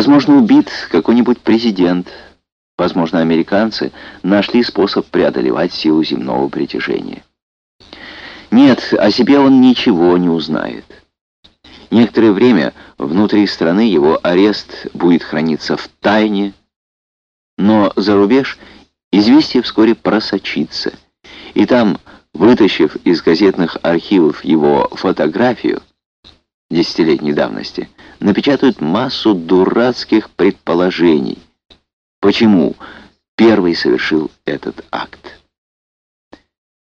Возможно, убит какой-нибудь президент. Возможно, американцы нашли способ преодолевать силу земного притяжения. Нет, о себе он ничего не узнает. Некоторое время внутри страны его арест будет храниться в тайне, но за рубеж известие вскоре просочится, и там, вытащив из газетных архивов его фотографию десятилетней давности, напечатают массу дурацких предположений, почему первый совершил этот акт.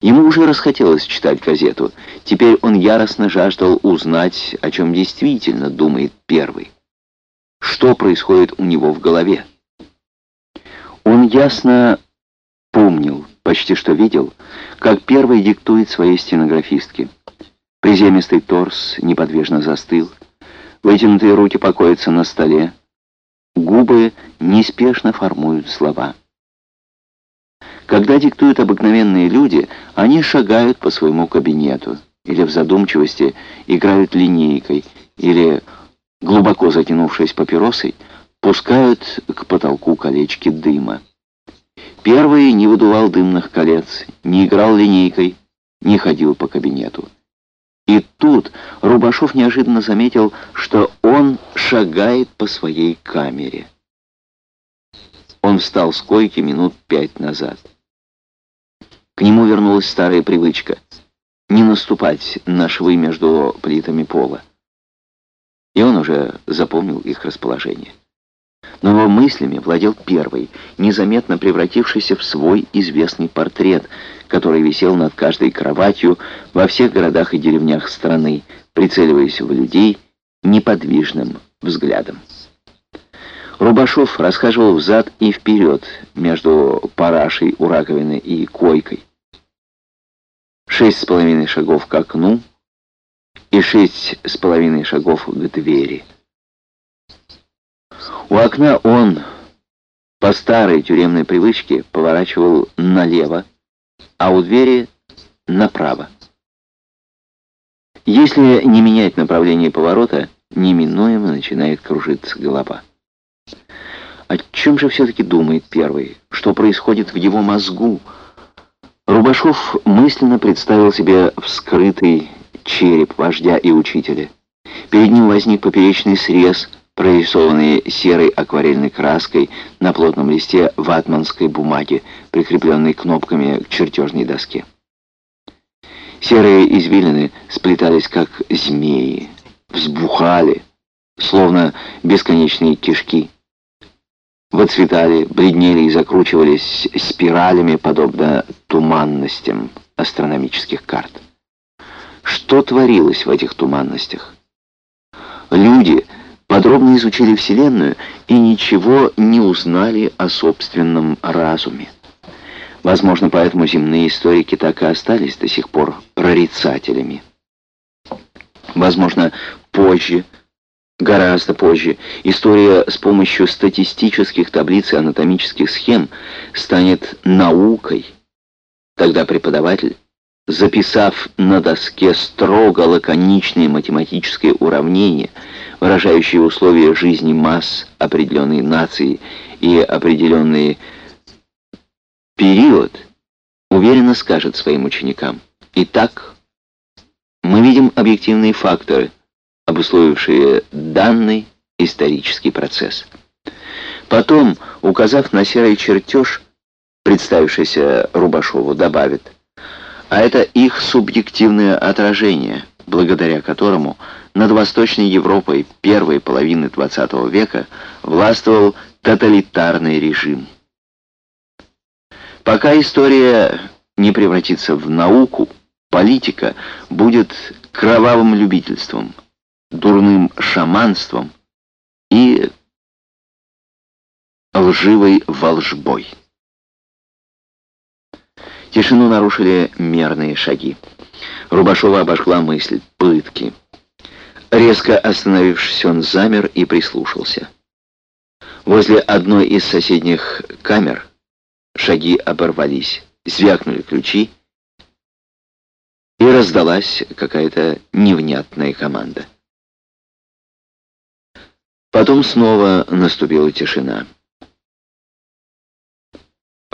Ему уже расхотелось читать газету. Теперь он яростно жаждал узнать, о чем действительно думает первый. Что происходит у него в голове? Он ясно помнил, почти что видел, как первый диктует своей стенографистке. Приземистый торс неподвижно застыл, вытянутые руки покоятся на столе, губы неспешно формуют слова. Когда диктуют обыкновенные люди, они шагают по своему кабинету, или в задумчивости играют линейкой, или, глубоко затянувшись папиросой, пускают к потолку колечки дыма. Первый не выдувал дымных колец, не играл линейкой, не ходил по кабинету. И тут Рубашов неожиданно заметил, что он шагает по своей камере. Он встал с койки минут пять назад. К нему вернулась старая привычка — не наступать на швы между плитами пола. И он уже запомнил их расположение. Но его мыслями владел первый, незаметно превратившийся в свой известный портрет, который висел над каждой кроватью во всех городах и деревнях страны, прицеливаясь в людей неподвижным взглядом. Рубашов расхаживал взад и вперед между парашей у раковины и койкой. Шесть с половиной шагов к окну и шесть с половиной шагов к двери. У окна он по старой тюремной привычке поворачивал налево, а у двери направо. Если не менять направление поворота, неминуемо начинает кружиться голова. О чем же все-таки думает первый? Что происходит в его мозгу? Рубашов мысленно представил себе вскрытый череп вождя и учителя. Перед ним возник поперечный срез, прорисованный серой акварельной краской на плотном листе ватманской бумаги, прикрепленной кнопками к чертежной доске. Серые извилины сплетались, как змеи, взбухали, словно бесконечные кишки выцветали, бледнели и закручивались спиралями, подобно туманностям астрономических карт. Что творилось в этих туманностях? Люди подробно изучили Вселенную и ничего не узнали о собственном разуме. Возможно, поэтому земные историки так и остались до сих пор прорицателями. Возможно, позже Гораздо позже история с помощью статистических таблиц и анатомических схем станет наукой. Тогда преподаватель, записав на доске строго лаконичные математические уравнения, выражающие условия жизни масс определенной нации и определенный период, уверенно скажет своим ученикам. Итак, мы видим объективные факторы – обусловившие данный исторический процесс. Потом, указав на серый чертеж, представившийся Рубашову, добавит, а это их субъективное отражение, благодаря которому над Восточной Европой первой половины XX века властвовал тоталитарный режим. Пока история не превратится в науку, политика будет кровавым любительством – дурным шаманством и лживой волжбой. Тишину нарушили мерные шаги. Рубашова обожгла мысль. Пытки. Резко остановившись, он замер и прислушался. Возле одной из соседних камер шаги оборвались, звякнули ключи, и раздалась какая-то невнятная команда. Потом снова наступила тишина.